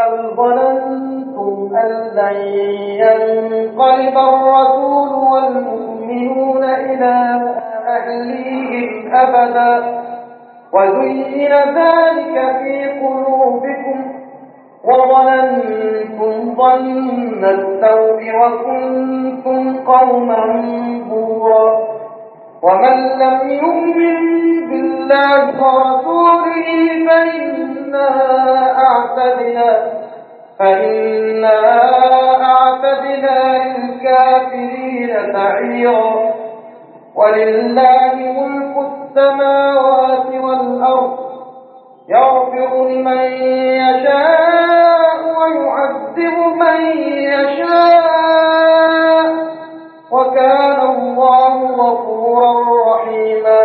بل ظننتم أن لن ينقلب الرسول والمؤمنون إلى أهليهم أبدا وزين ذلك في قلوبكم وظننتم ظن السوء وكنتم قوما بورا ومن لم يؤمن بالله ورسوله فإنا أعتدنا فإنا أعتدنا للكافرين سعيرا. ولله ملك السماوات والأرض يغفر لمن يشاء ويعذب من يشاء. وكان الله غفورا رحيما.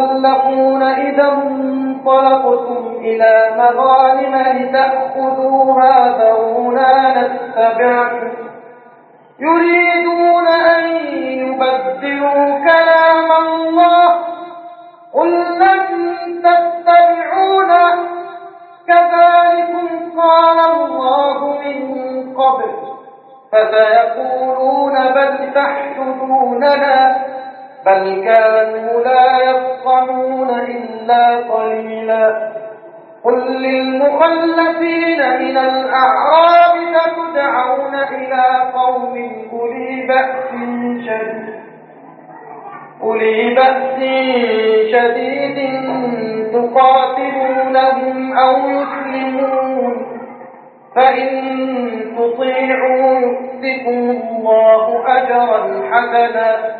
المخلقون إذا انطلقتم إلى مغانم لتأخذوها ذرونا نتبعكم يريدون أن يبدلوا كلام الله. قل لن تتبعونا كذلكم قال الله من قبل. فسيقولون بل تحسدوننا. بل كانوا لا يفقهون إلا قليلا قل للمخلفين من الأعراب ستدعون إلى قوم أولي بأس شديد أولي بأس شديد تقاتلونهم أو يسلمون فإن تطيعوا يؤتكم الله أجرا حسنا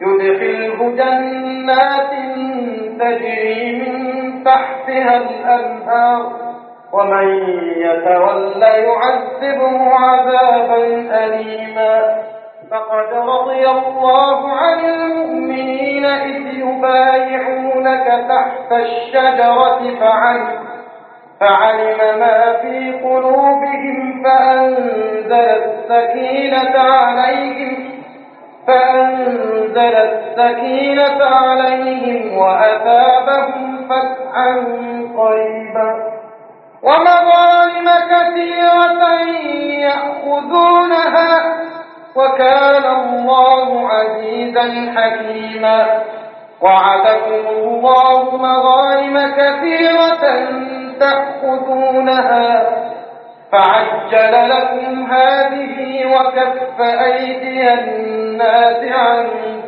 يدخله جنات تجري من تحتها الأنهار ومن يتولى يعذبه عذابا أليما. فقد رضي الله عن المؤمنين إذ يبايعونك تحت الشجرة فعلم فعلم ما في قلوبهم فأنزل السكينة عليهم السكينة عليهم وأثابهم فتحا قريبا ومظالم كثيرة يأخذونها وكان الله عزيزا حكيما وعدكم الله مظالم كثيرة تأخذونها فعجل لكم هذه وكف أيدي الناس عنكم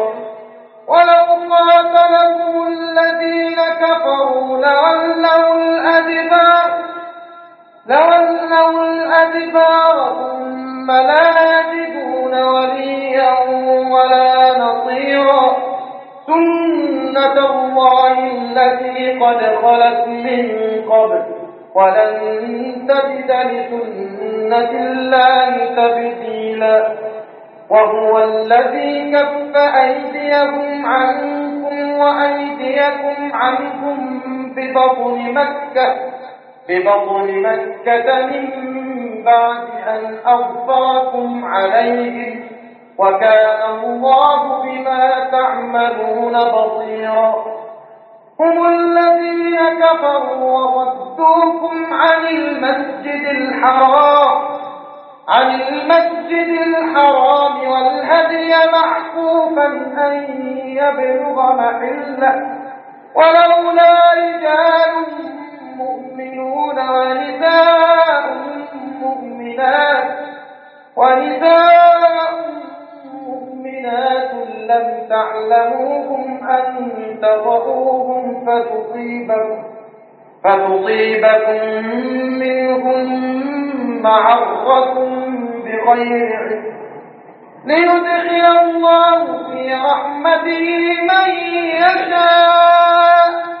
ثم لا يجدون وليا ولا نصيرا. سنة الله التي قد خلت من قبل. ولن تجد لسنة الله تبديلا. وهو الذي كف أيديهم عنكم وأيديكم عنكم ببطن مكة ببطن مكة من بعد أن أغفركم عليهم وكان الله بما تعملون بصيرا. هم الذين كفروا وصدوكم عن المسجد الحرام عن المسجد الحرام والهدي معكوفا أن يبلغ محله. ولولا رجال مؤمنون ونساء مؤمنات ونساء مؤمنات لم تعلموهم أن تضعوهم فتصيبكم, فتصيبكم منهم معرة بغير علم. ليدخل الله في رحمته من يشاء.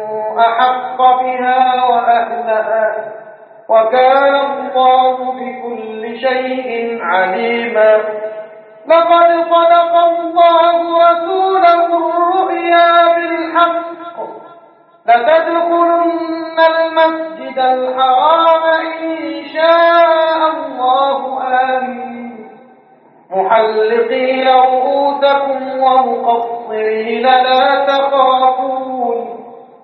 أحق بها وأهلها وكان الله بكل شيء عليما. لقد صدق الله رسوله الرؤيا بالحق لتدخلن المسجد الحرام إن شاء الله آمين. محلقين رؤوسكم ومقصرين لا تخافون.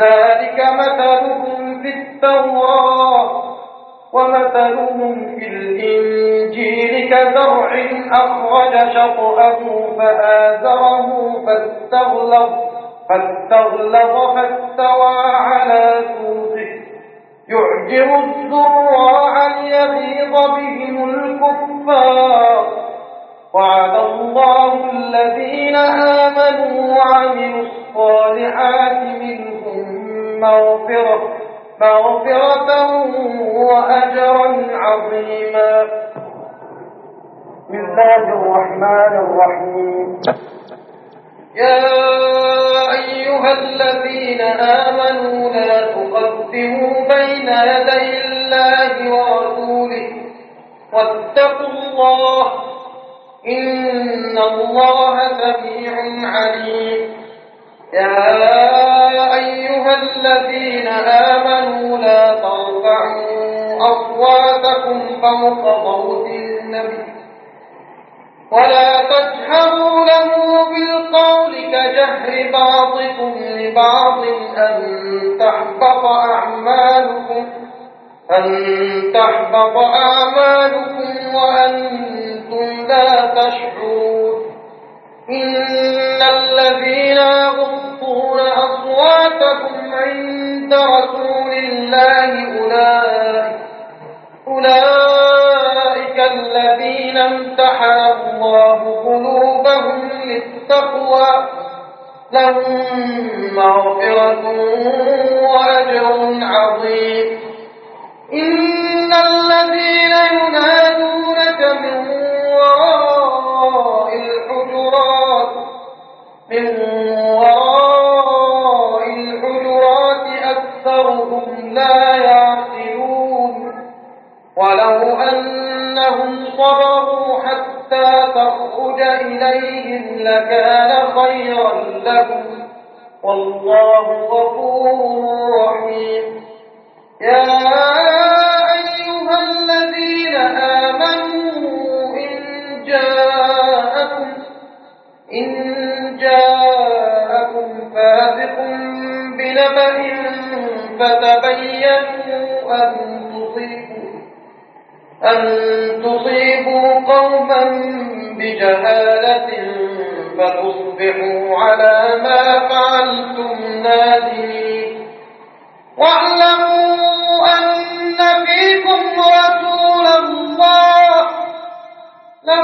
ذلك مثلهم في التوراة ومثلهم في الإنجيل كزرع أخرج شطأه فآزره فاستغلظ فاستغلظ فاستوى على سوقه. يعجب الزراع ليغيظ بهم الكفار. وعد الله الذين آمنوا وعملوا الصالحات منهم مغفرة مغفرة وأجرا عظيما. بسم الله الرحمن الرحيم. يا أيها الذين آمنوا لا تقدموا بين يدي الله ورسوله. واتقوا الله. إن الله سميع عليم. يا أصواتكم فوق صوت النبي. ولا تجهروا له بالقول كجهر بعضكم لبعض أن تحبط أعمالكم أن تحبط أعمالكم وأنتم لا تشعرون. إن الذين يغضون أصواتكم عند رسول الله أولئك أولئك الذين امتحن الله قلوبهم للتقوى لهم مغفرة وأجر عظيم. إن الذين ينادونك والله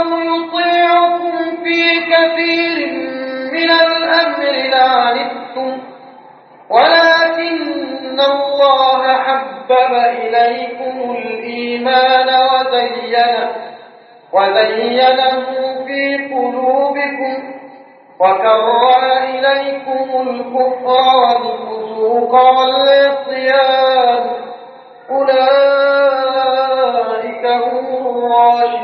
لو يطيعكم في كثير من الأمر لعنتم ولكن الله حبب إليكم الإيمان وزينه وزينه في قلوبكم. وكره إليكم الكفر والفسوق والعصيان. أولئك هم الراشدون.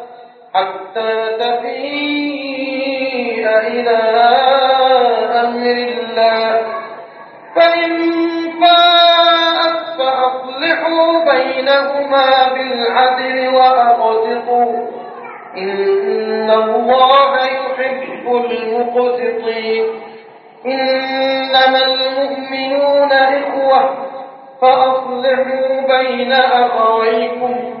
حتى تفيء إلى أمر الله. فإن فاءت فأصلحوا بينهما بالعدل وأقسطوا. إن الله يحب المقسطين. إنما المؤمنون إخوة فأصلحوا بين أخويكم.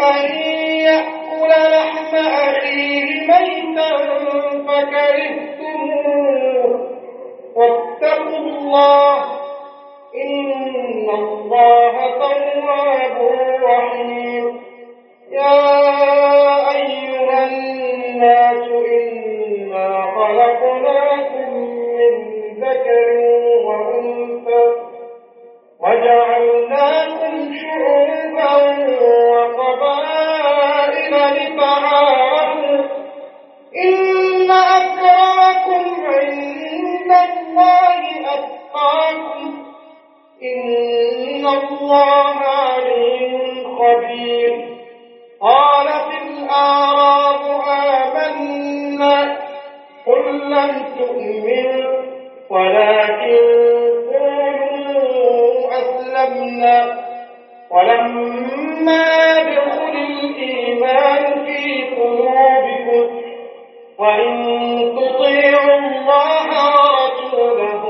أن يأكل لحم أخيه ميتا فكرهتموه. واتقوا الله الله عليم خبير. قالت الأعراب آمنا قل لم تؤمنوا ولكن قولوا أسلمنا. ولما يدخل الإيمان في قلوبكم وإن تطيعوا الله ورسوله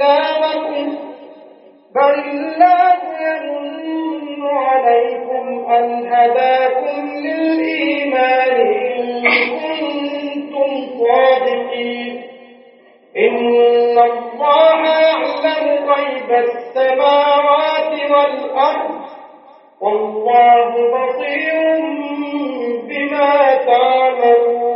إسلامكم بل الله يمن عليكم أن هداكم للإيمان إن الله يعلم غيب السماوات والأرض والله بصير بما تعملون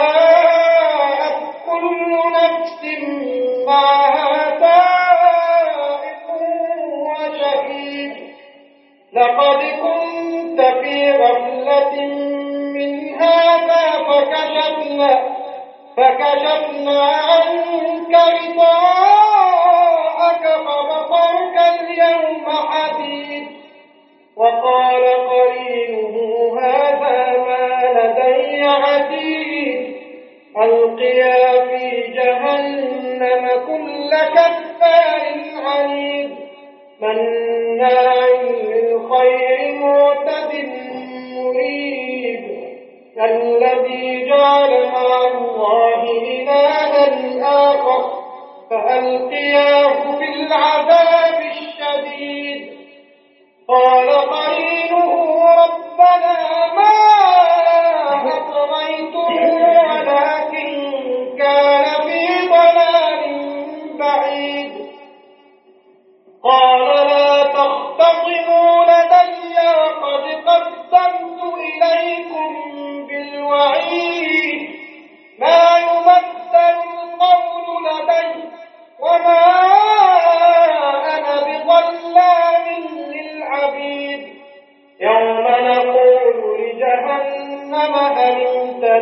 لقد كنت في غفلة من هذا فكشفنا فكشفنا عنك غطاءك فبصرك اليوم حديد وقال قرينه هذا ما لدي عتيد ألقيا في جهنم كل كفار عنيد مناع في العذاب الشديد. قال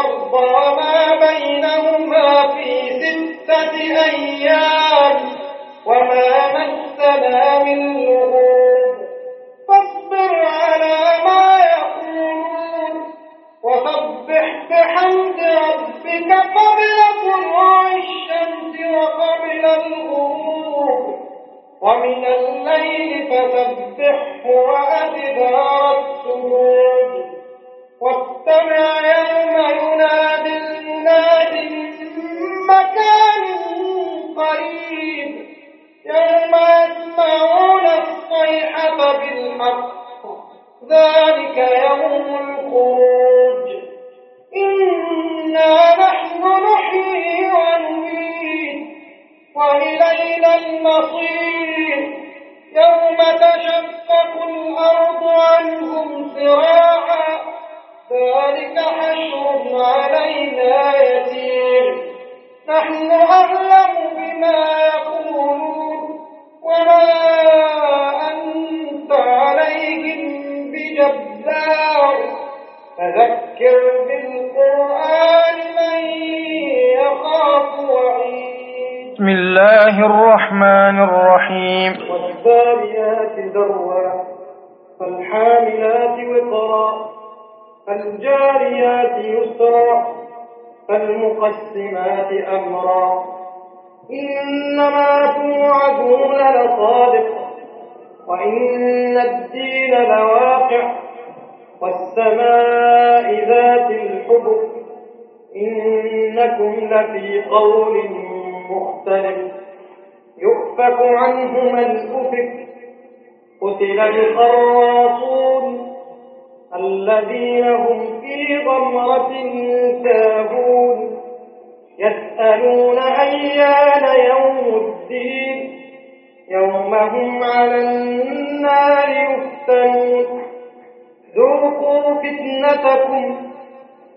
والأرض وما بينهما في ستة أيام وما مسنا من لغوب فاصبر على ما يقولون وسبح بحمد ربك قبل طلوع الشمس وقبل الغروب. ومن الليل فسبحه وأدبار السجود. واستمع يوم ينادي بالحق ذلك يوم الخروج. إنا نحن نحيي ونميت. وإلينا المصير. يوم تشقق مختلف. يؤفك عنه من أفك. قتل الخراصون الذين هم في غمرة ساهون. يسألون أيان يوم الدين. يوم هم على النار يفتنون. ذوقوا فتنتكم.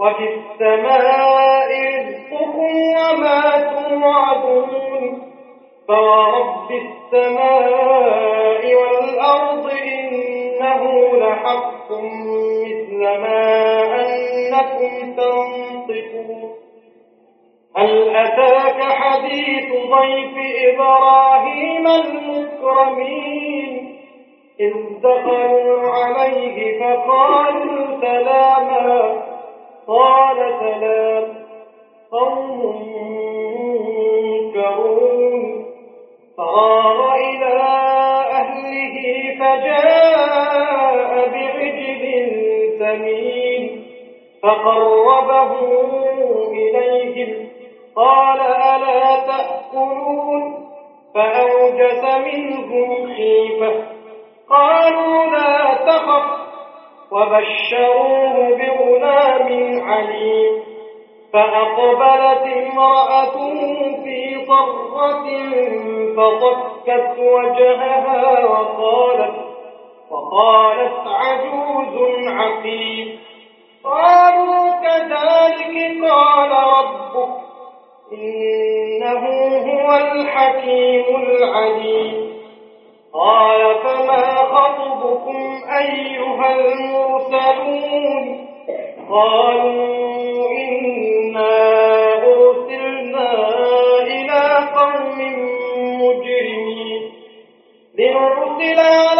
وفي السماء رزقكم وما توعدون فورب السماء والأرض إنه لحق مثل ما أنكم تنطقون. هل أتاك حديث ضيف إبراهيم المكرمين؟ إذ دخلوا عليه فقالوا سلاما قال سلام. قوم منكرون. فراغ إلى أهله فجاء بعجل سمين. فقربه إليهم. قال ألا تأكلون؟ فأوجس منهم خيفة. قالوا لا تخف. وبشروه بغلام عليم فأقبلت امرأته في صرة فصكت وجهها وقالت وقالت عجوز عقيم قالوا كذلك قال ربك إنه هو الحكيم العليم قال خطبكم أيها المرسلون. قالوا إنا أرسلنا إلى قوم مجرمين. لنرسل عليهم